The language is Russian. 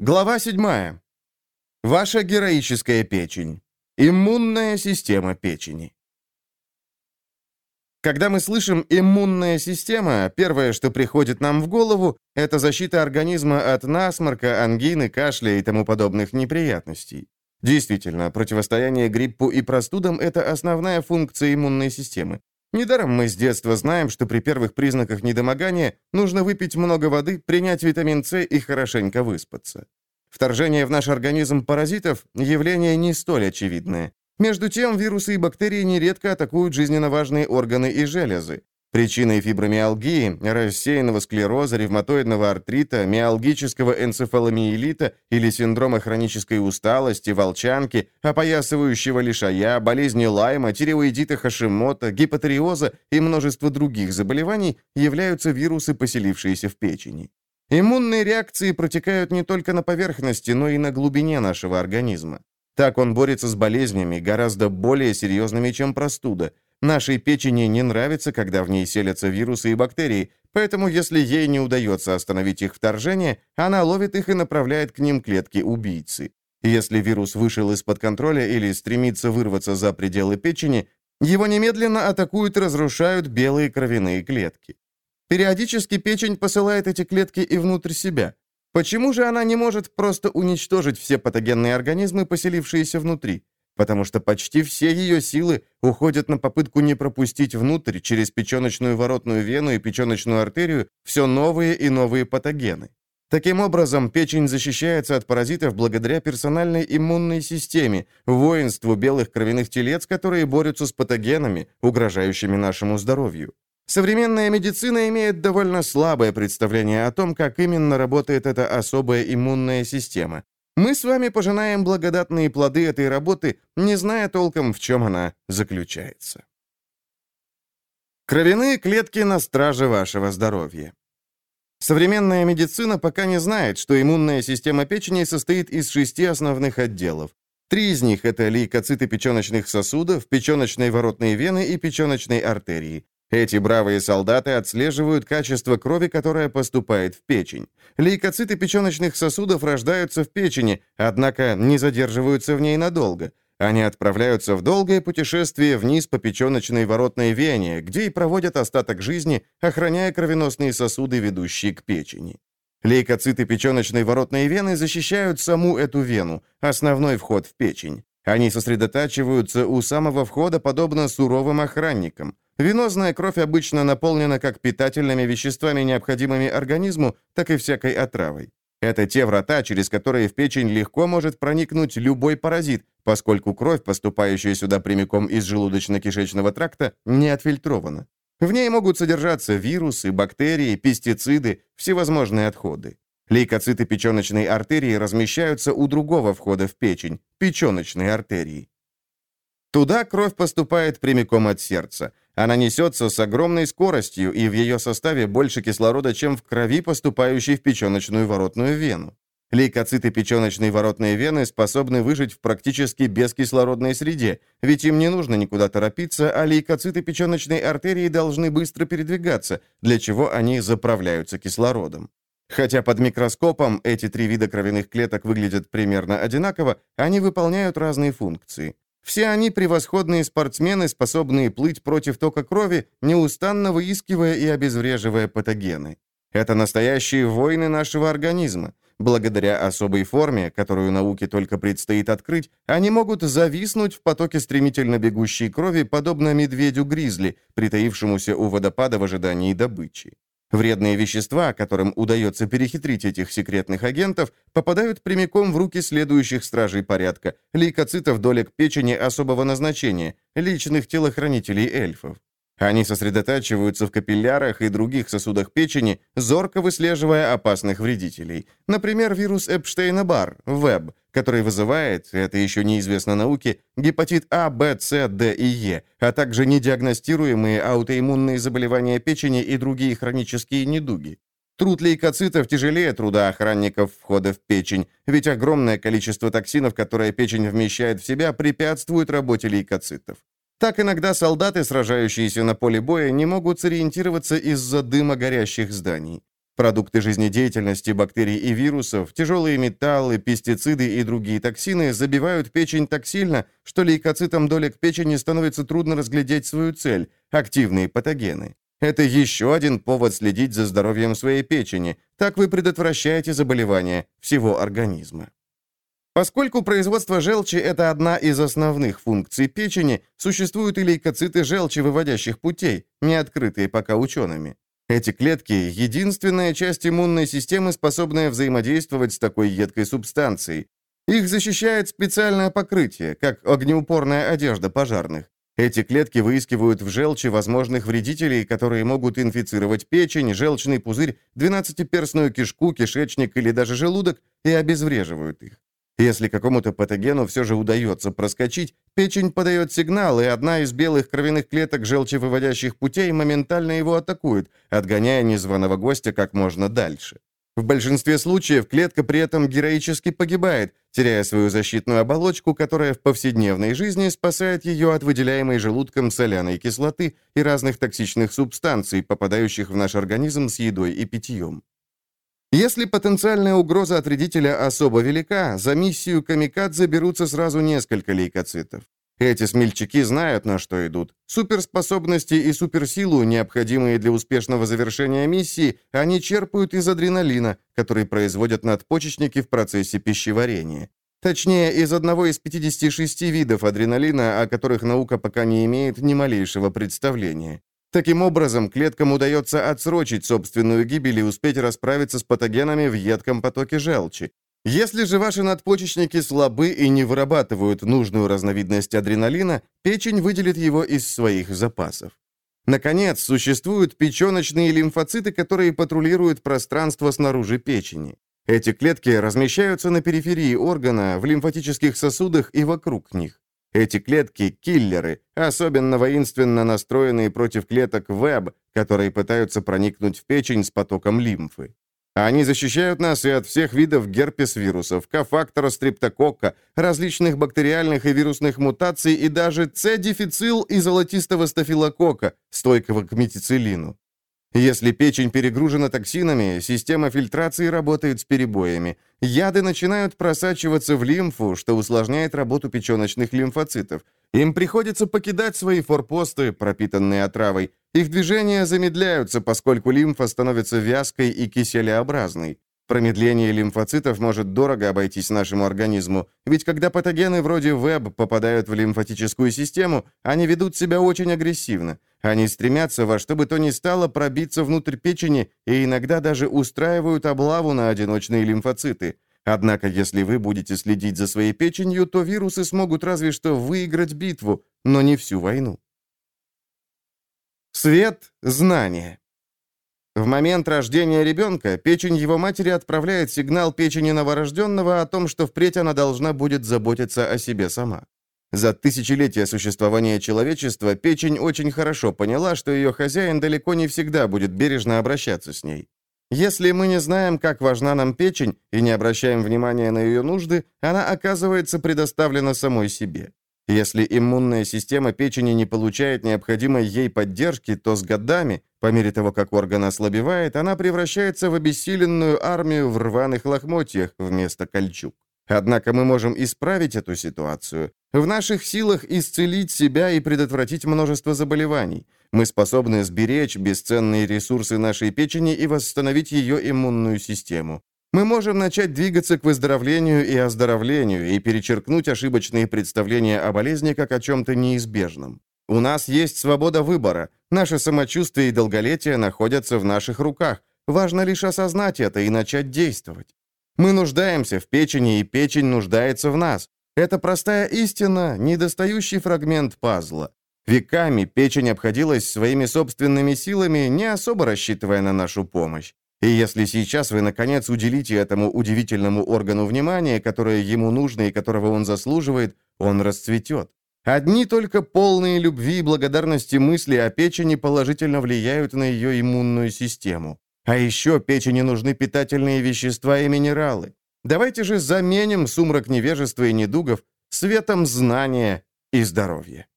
Глава 7. Ваша героическая печень. Иммунная система печени. Когда мы слышим «иммунная система», первое, что приходит нам в голову, это защита организма от насморка, ангины, кашля и тому подобных неприятностей. Действительно, противостояние гриппу и простудам – это основная функция иммунной системы. Недаром мы с детства знаем, что при первых признаках недомогания нужно выпить много воды, принять витамин С и хорошенько выспаться. Вторжение в наш организм паразитов – явление не столь очевидное. Между тем, вирусы и бактерии нередко атакуют жизненно важные органы и железы. Причиной фибромиалгии, рассеянного склероза, ревматоидного артрита, миалгического энцефаломиелита или синдрома хронической усталости, волчанки, опоясывающего лишая, болезни Лайма, тиреоидита Хашимота, гипотериоза и множество других заболеваний являются вирусы, поселившиеся в печени. Иммунные реакции протекают не только на поверхности, но и на глубине нашего организма. Так он борется с болезнями, гораздо более серьезными, чем простуда – Нашей печени не нравится, когда в ней селятся вирусы и бактерии, поэтому если ей не удается остановить их вторжение, она ловит их и направляет к ним клетки-убийцы. Если вирус вышел из-под контроля или стремится вырваться за пределы печени, его немедленно атакуют и разрушают белые кровяные клетки. Периодически печень посылает эти клетки и внутрь себя. Почему же она не может просто уничтожить все патогенные организмы, поселившиеся внутри? Потому что почти все ее силы уходят на попытку не пропустить внутрь через печеночную воротную вену и печеночную артерию все новые и новые патогены. Таким образом, печень защищается от паразитов благодаря персональной иммунной системе, воинству белых кровяных телец, которые борются с патогенами, угрожающими нашему здоровью. Современная медицина имеет довольно слабое представление о том, как именно работает эта особая иммунная система, мы с вами пожинаем благодатные плоды этой работы, не зная толком, в чем она заключается. Кровяные клетки на страже вашего здоровья. Современная медицина пока не знает, что иммунная система печени состоит из шести основных отделов. Три из них – это лейкоциты печеночных сосудов, печеночной воротной вены и печеночной артерии. Эти бравые солдаты отслеживают качество крови, которая поступает в печень. Лейкоциты печеночных сосудов рождаются в печени, однако не задерживаются в ней надолго. Они отправляются в долгое путешествие вниз по печеночной воротной вене, где и проводят остаток жизни, охраняя кровеносные сосуды, ведущие к печени. Лейкоциты печеночной воротной вены защищают саму эту вену, основной вход в печень. Они сосредотачиваются у самого входа, подобно суровым охранникам. Венозная кровь обычно наполнена как питательными веществами, необходимыми организму, так и всякой отравой. Это те врата, через которые в печень легко может проникнуть любой паразит, поскольку кровь, поступающая сюда прямиком из желудочно-кишечного тракта, не отфильтрована. В ней могут содержаться вирусы, бактерии, пестициды, всевозможные отходы. Лейкоциты печеночной артерии размещаются у другого входа в печень – печеночной артерии. Туда кровь поступает прямиком от сердца. Она несется с огромной скоростью, и в ее составе больше кислорода, чем в крови, поступающей в печеночную воротную вену. Лейкоциты печеночной воротной вены способны выжить в практически бескислородной среде, ведь им не нужно никуда торопиться, а лейкоциты печеночной артерии должны быстро передвигаться, для чего они заправляются кислородом. Хотя под микроскопом эти три вида кровяных клеток выглядят примерно одинаково, они выполняют разные функции. Все они превосходные спортсмены, способные плыть против тока крови, неустанно выискивая и обезвреживая патогены. Это настоящие воины нашего организма. Благодаря особой форме, которую науке только предстоит открыть, они могут зависнуть в потоке стремительно бегущей крови, подобно медведю-гризли, притаившемуся у водопада в ожидании добычи. Вредные вещества, которым удается перехитрить этих секретных агентов, попадают прямиком в руки следующих стражей порядка, лейкоцитов долек печени особого назначения, личных телохранителей эльфов. Они сосредотачиваются в капиллярах и других сосудах печени, зорко выслеживая опасных вредителей. Например, вирус Эпштейна-Бар, ВЭБ, который вызывает, это еще неизвестно науке, гепатит А, Б, С, Д и Е, а также недиагностируемые аутоиммунные заболевания печени и другие хронические недуги. Труд лейкоцитов тяжелее труда охранников входа в печень, ведь огромное количество токсинов, которые печень вмещает в себя, препятствует работе лейкоцитов. Так иногда солдаты, сражающиеся на поле боя, не могут сориентироваться из-за дыма горящих зданий. Продукты жизнедеятельности бактерий и вирусов, тяжелые металлы, пестициды и другие токсины забивают печень так сильно, что лейкоцитам долек печени становится трудно разглядеть свою цель – активные патогены. Это еще один повод следить за здоровьем своей печени. Так вы предотвращаете заболевания всего организма. Поскольку производство желчи – это одна из основных функций печени, существуют и лейкоциты желчевыводящих путей, не открытые пока учеными. Эти клетки – единственная часть иммунной системы, способная взаимодействовать с такой едкой субстанцией. Их защищает специальное покрытие, как огнеупорная одежда пожарных. Эти клетки выискивают в желчи возможных вредителей, которые могут инфицировать печень, желчный пузырь, двенадцатиперстную кишку, кишечник или даже желудок, и обезвреживают их. Если какому-то патогену все же удается проскочить, печень подает сигнал, и одна из белых кровяных клеток желчевыводящих путей моментально его атакует, отгоняя незваного гостя как можно дальше. В большинстве случаев клетка при этом героически погибает, теряя свою защитную оболочку, которая в повседневной жизни спасает ее от выделяемой желудком соляной кислоты и разных токсичных субстанций, попадающих в наш организм с едой и питьем. Если потенциальная угроза от вредителя особо велика, за миссию камикадзе берутся сразу несколько лейкоцитов. Эти смельчаки знают, на что идут. Суперспособности и суперсилу, необходимые для успешного завершения миссии, они черпают из адреналина, который производят надпочечники в процессе пищеварения. Точнее, из одного из 56 видов адреналина, о которых наука пока не имеет ни малейшего представления. Таким образом, клеткам удается отсрочить собственную гибель и успеть расправиться с патогенами в едком потоке желчи. Если же ваши надпочечники слабы и не вырабатывают нужную разновидность адреналина, печень выделит его из своих запасов. Наконец, существуют печеночные лимфоциты, которые патрулируют пространство снаружи печени. Эти клетки размещаются на периферии органа, в лимфатических сосудах и вокруг них. Эти клетки – киллеры, особенно воинственно настроенные против клеток ВЭБ, которые пытаются проникнуть в печень с потоком лимфы. Они защищают нас и от всех видов герпес-вирусов, кофактора стрептококка, различных бактериальных и вирусных мутаций и даже С-дефицил и золотистого стафилококка, стойкого к метицилину. Если печень перегружена токсинами, система фильтрации работает с перебоями. Яды начинают просачиваться в лимфу, что усложняет работу печеночных лимфоцитов. Им приходится покидать свои форпосты, пропитанные отравой. Их движения замедляются, поскольку лимфа становится вязкой и киселеобразной. Промедление лимфоцитов может дорого обойтись нашему организму, ведь когда патогены вроде ВЭБ попадают в лимфатическую систему, они ведут себя очень агрессивно. Они стремятся во что бы то ни стало пробиться внутрь печени и иногда даже устраивают облаву на одиночные лимфоциты. Однако, если вы будете следить за своей печенью, то вирусы смогут разве что выиграть битву, но не всю войну. Свет – знание. В момент рождения ребенка печень его матери отправляет сигнал печени новорожденного о том, что впредь она должна будет заботиться о себе сама. За тысячелетия существования человечества печень очень хорошо поняла, что ее хозяин далеко не всегда будет бережно обращаться с ней. Если мы не знаем, как важна нам печень, и не обращаем внимания на ее нужды, она оказывается предоставлена самой себе. Если иммунная система печени не получает необходимой ей поддержки, то с годами, по мере того, как орган ослабевает, она превращается в обессиленную армию в рваных лохмотьях вместо кольчуг. Однако мы можем исправить эту ситуацию. В наших силах исцелить себя и предотвратить множество заболеваний. Мы способны сберечь бесценные ресурсы нашей печени и восстановить ее иммунную систему. Мы можем начать двигаться к выздоровлению и оздоровлению и перечеркнуть ошибочные представления о болезни как о чем-то неизбежном. У нас есть свобода выбора. Наше самочувствие и долголетие находятся в наших руках. Важно лишь осознать это и начать действовать. Мы нуждаемся в печени, и печень нуждается в нас. Это простая истина, недостающий фрагмент пазла. Веками печень обходилась своими собственными силами, не особо рассчитывая на нашу помощь. И если сейчас вы, наконец, уделите этому удивительному органу внимание, которое ему нужно и которого он заслуживает, он расцветет. Одни только полные любви и благодарности мысли о печени положительно влияют на ее иммунную систему. А еще печени нужны питательные вещества и минералы. Давайте же заменим сумрак невежества и недугов светом знания и здоровья.